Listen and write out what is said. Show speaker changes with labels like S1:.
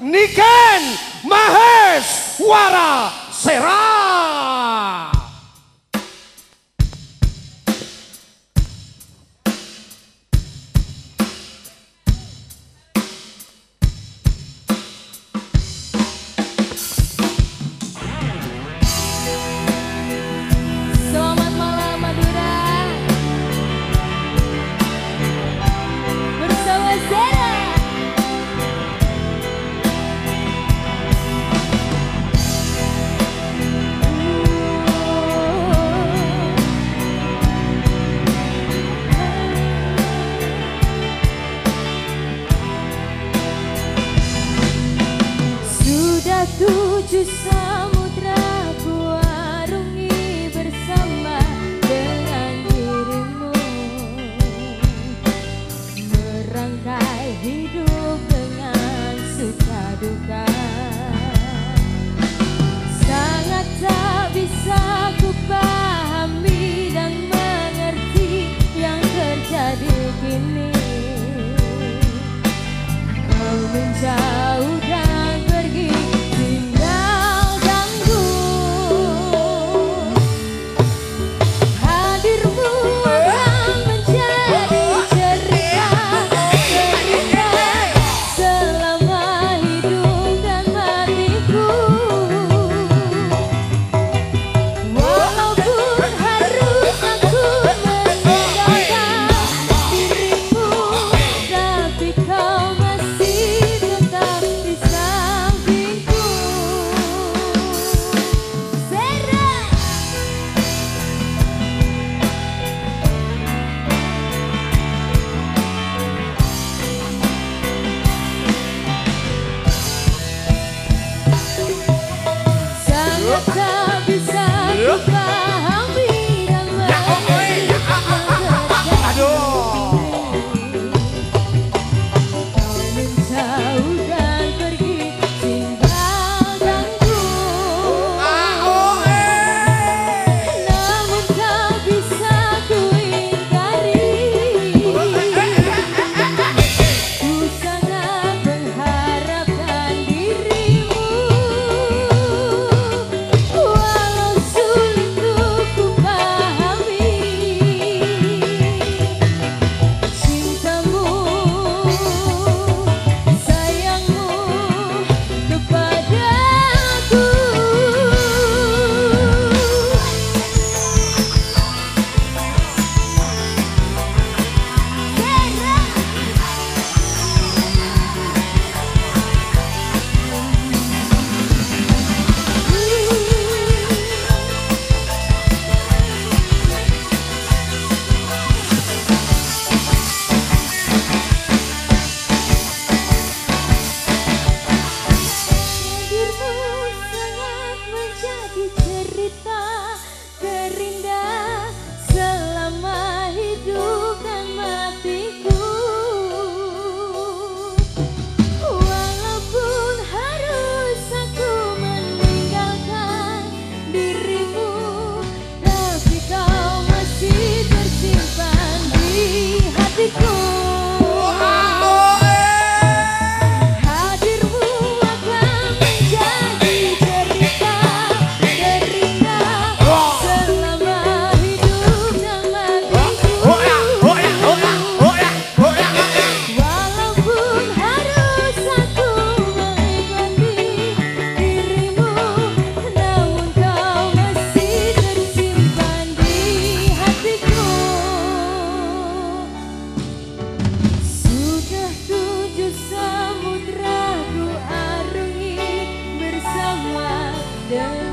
S1: Niken Mahes Wara
S2: hidup dengan suka duka That's yeah.